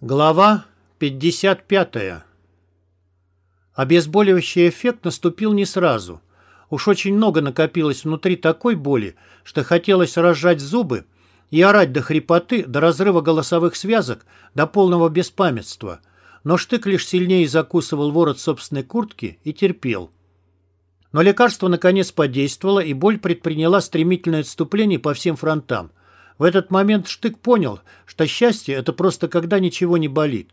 Глава 55. Обезболивающий эффект наступил не сразу. Уж очень много накопилось внутри такой боли, что хотелось разжать зубы и орать до хрипоты, до разрыва голосовых связок, до полного беспамятства. Но штык лишь сильнее закусывал ворот собственной куртки и терпел. Но лекарство наконец подействовало, и боль предприняла стремительное отступление по всем фронтам. В этот момент Штык понял, что счастье – это просто когда ничего не болит.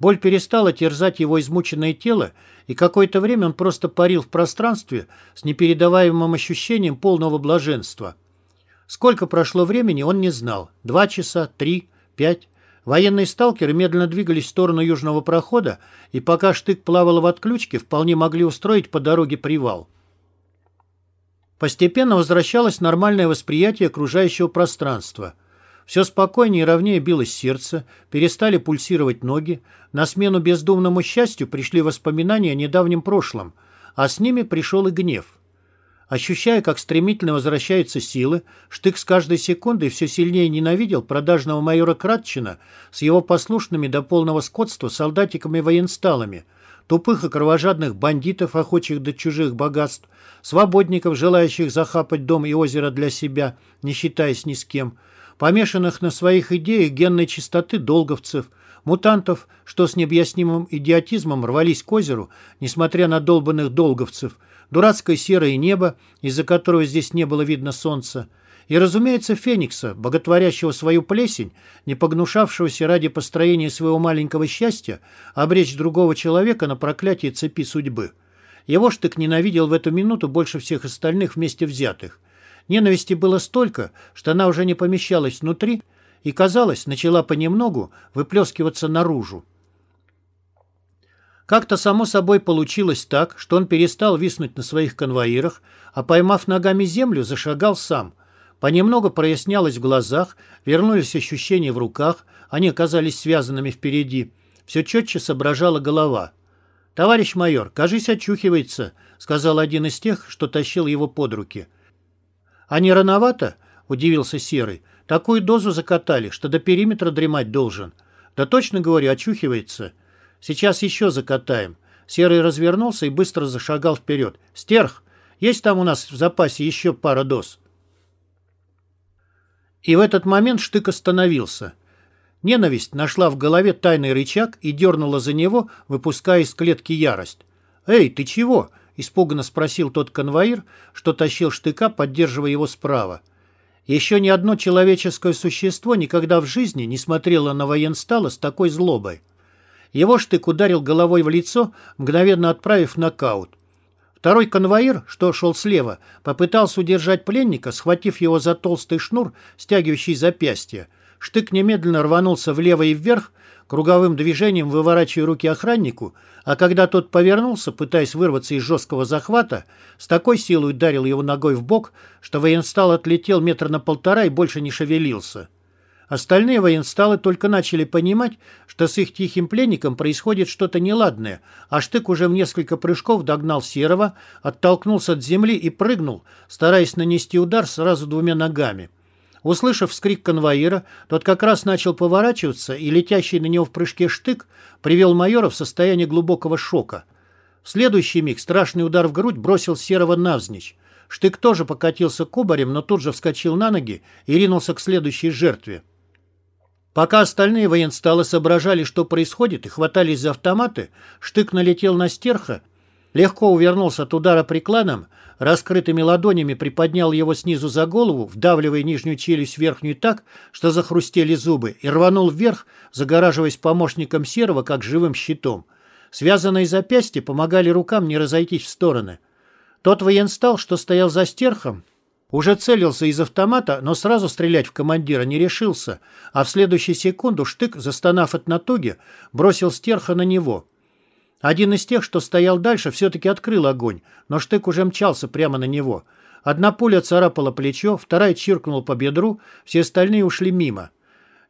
Боль перестала терзать его измученное тело, и какое-то время он просто парил в пространстве с непередаваемым ощущением полного блаженства. Сколько прошло времени, он не знал. Два часа, три, пять. Военные сталкеры медленно двигались в сторону южного прохода, и пока Штык плавал в отключке, вполне могли устроить по дороге привал. Постепенно возвращалось нормальное восприятие окружающего пространства. Все спокойнее и ровнее билось сердце, перестали пульсировать ноги, на смену бездумному счастью пришли воспоминания о недавнем прошлом, а с ними пришел и гнев. Ощущая, как стремительно возвращаются силы, Штык с каждой секундой все сильнее ненавидел продажного майора Кратчина с его послушными до полного скотства солдатиками-военсталами – тупых и кровожадных бандитов, охочих до чужих богатств, свободников, желающих захапать дом и озеро для себя, не считаясь ни с кем, помешанных на своих идеях генной чистоты долговцев, мутантов, что с необъяснимым идиотизмом рвались к озеру, несмотря на долбанных долговцев, дурацкое серое небо, из-за которого здесь не было видно солнца, и, разумеется, Феникса, боготворящего свою плесень, не погнушавшегося ради построения своего маленького счастья обречь другого человека на проклятие цепи судьбы. Его штык ненавидел в эту минуту больше всех остальных вместе взятых. Ненависти было столько, что она уже не помещалась внутри и, казалось, начала понемногу выплескиваться наружу. Как-то само собой получилось так, что он перестал виснуть на своих конвоирах, а поймав ногами землю, зашагал сам, Понемногу прояснялось в глазах, вернулись ощущения в руках, они оказались связанными впереди. Все четче соображала голова. «Товарищ майор, кажись, очухивается», — сказал один из тех, что тащил его под руки. «А не рановато?» — удивился Серый. «Такую дозу закатали, что до периметра дремать должен». «Да точно говорю, очухивается. Сейчас еще закатаем». Серый развернулся и быстро зашагал вперед. «Стерх, есть там у нас в запасе еще пара доз?» И в этот момент Штык остановился. Ненависть нашла в голове тайный рычаг и дернула за него, выпуская из клетки ярость. «Эй, ты чего?» – испуганно спросил тот конвоир, что тащил Штыка, поддерживая его справа. Еще ни одно человеческое существо никогда в жизни не смотрело на военстала с такой злобой. Его штык ударил головой в лицо, мгновенно отправив нокаут. Второй конвоир, что шел слева, попытался удержать пленника, схватив его за толстый шнур, стягивающий запястье. Штык немедленно рванулся влево и вверх, круговым движением выворачивая руки охраннику, а когда тот повернулся, пытаясь вырваться из жесткого захвата, с такой силой ударил его ногой в бок, что военстал отлетел метр на полтора и больше не шевелился. Остальные военсталы только начали понимать, что с их тихим пленником происходит что-то неладное, а Штык уже в несколько прыжков догнал Серого, оттолкнулся от земли и прыгнул, стараясь нанести удар сразу двумя ногами. Услышав вскрик конвоира, тот как раз начал поворачиваться, и летящий на него в прыжке Штык привел майора в состояние глубокого шока. В следующий миг страшный удар в грудь бросил Серого навзничь. Штык тоже покатился кубарем, но тут же вскочил на ноги и ринулся к следующей жертве. Пока остальные военсталы соображали, что происходит, и хватались за автоматы, Штык налетел на стерха, легко увернулся от удара прикладом, раскрытыми ладонями приподнял его снизу за голову, вдавливая нижнюю челюсть в верхнюю так, что захрустели зубы, и рванул вверх, загораживаясь помощником Серого, как живым щитом. Связанные запястья помогали рукам не разойтись в стороны. Тот военстал, что стоял за стерхом, уже целился из автомата, но сразу стрелять в командира не решился, а в следующую секунду штык, застонав от натуги, бросил стерха на него. Один из тех, что стоял дальше, все-таки открыл огонь, но штык уже мчался прямо на него. Одна пуля царапала плечо, вторая чиркнула по бедру, все остальные ушли мимо.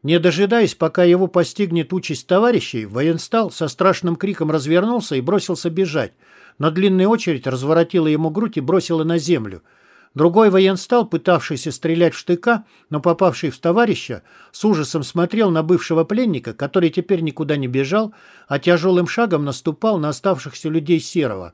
Не дожидаясь, пока его постигнет участь товарищей, военстал со страшным криком развернулся и бросился бежать, но длинная очередь разворотила ему грудь и бросила на землю – Другой военстал, пытавшийся стрелять в штыка, но попавший в товарища, с ужасом смотрел на бывшего пленника, который теперь никуда не бежал, а тяжелым шагом наступал на оставшихся людей Серого.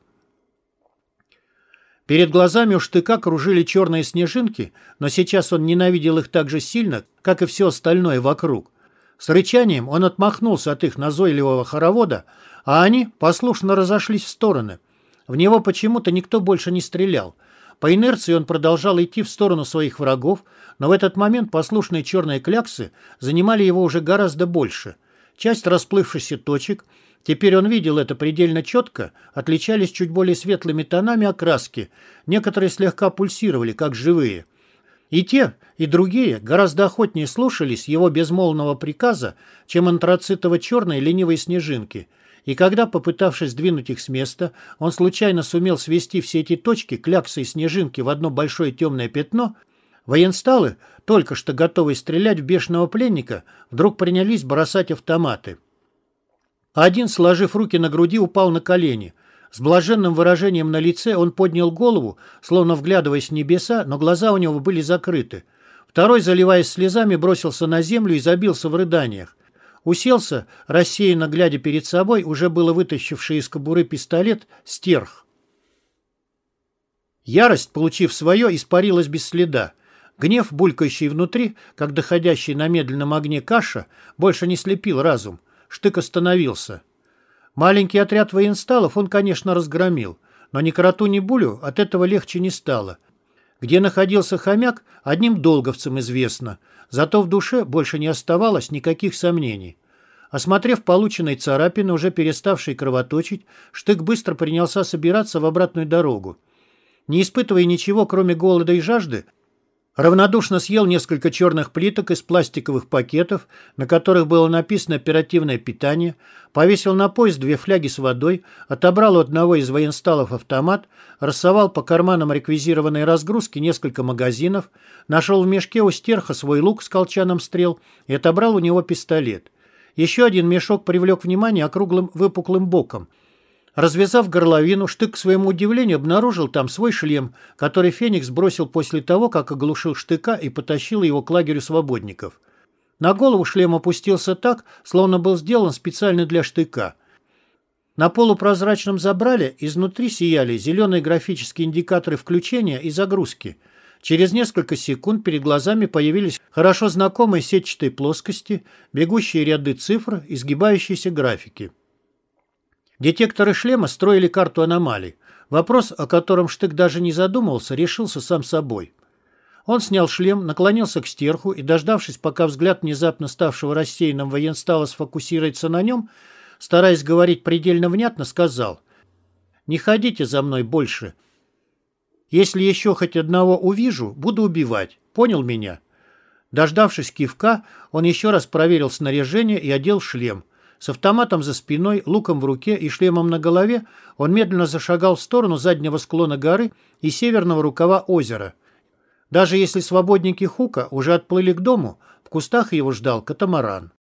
Перед глазами у штыка кружили черные снежинки, но сейчас он ненавидел их так же сильно, как и все остальное вокруг. С рычанием он отмахнулся от их назойливого хоровода, а они послушно разошлись в стороны. В него почему-то никто больше не стрелял. По инерции он продолжал идти в сторону своих врагов, но в этот момент послушные черные кляксы занимали его уже гораздо больше. Часть расплывшихся точек, теперь он видел это предельно четко, отличались чуть более светлыми тонами окраски, некоторые слегка пульсировали, как живые. И те, и другие гораздо охотнее слушались его безмолвного приказа, чем антрацитово-черные ленивые снежинки – и когда, попытавшись двинуть их с места, он случайно сумел свести все эти точки, кляксы и снежинки в одно большое темное пятно, военсталы, только что готовые стрелять в бешеного пленника, вдруг принялись бросать автоматы. Один, сложив руки на груди, упал на колени. С блаженным выражением на лице он поднял голову, словно вглядываясь в небеса, но глаза у него были закрыты. Второй, заливаясь слезами, бросился на землю и забился в рыданиях. Уселся, рассеянно глядя перед собой, уже было вытащивший из кобуры пистолет, стерх. Ярость, получив свое, испарилась без следа. Гнев, булькающий внутри, как доходящий на медленном огне каша, больше не слепил разум. Штык остановился. Маленький отряд военсталов он, конечно, разгромил, но ни кроту, ни булю от этого легче не стало. Где находился хомяк, одним долговцам известно — Зато в душе больше не оставалось никаких сомнений. Осмотрев полученные царапины, уже переставшие кровоточить, Штык быстро принялся собираться в обратную дорогу. Не испытывая ничего, кроме голода и жажды, Равнодушно съел несколько черных плиток из пластиковых пакетов, на которых было написано «оперативное питание», повесил на пояс две фляги с водой, отобрал у одного из военсталов автомат, рассовал по карманам реквизированной разгрузки несколько магазинов, нашел в мешке у стерха свой лук с колчаном стрел и отобрал у него пистолет. Еще один мешок привлек внимание округлым выпуклым боком – Развязав горловину, Штык к своему удивлению обнаружил там свой шлем, который Феникс бросил после того, как оглушил Штыка и потащил его к лагерю свободников. На голову шлем опустился так, словно был сделан специально для Штыка. На полупрозрачном забрале изнутри сияли зеленые графические индикаторы включения и загрузки. Через несколько секунд перед глазами появились хорошо знакомые сетчатые плоскости, бегущие ряды цифр, изгибающиеся графики. Детекторы шлема строили карту аномалий. Вопрос, о котором Штык даже не задумывался, решился сам собой. Он снял шлем, наклонился к стерху и, дождавшись, пока взгляд внезапно ставшего рассеянным военстала сфокусируется на нем, стараясь говорить предельно внятно, сказал «Не ходите за мной больше. Если еще хоть одного увижу, буду убивать. Понял меня?» Дождавшись кивка, он еще раз проверил снаряжение и одел шлем – с автоматом за спиной, луком в руке и шлемом на голове он медленно зашагал в сторону заднего склона горы и северного рукава озера. Даже если свободники Хука уже отплыли к дому, в кустах его ждал катамаран.